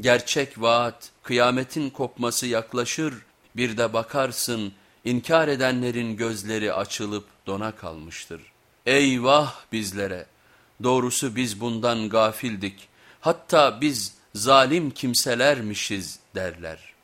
Gerçek vaat, kıyametin kopması yaklaşır, bir de bakarsın inkar edenlerin gözleri açılıp dona kalmıştır. Eyvah bizlere! Doğrusu biz bundan gafildik, hatta biz zalim kimselermişiz derler.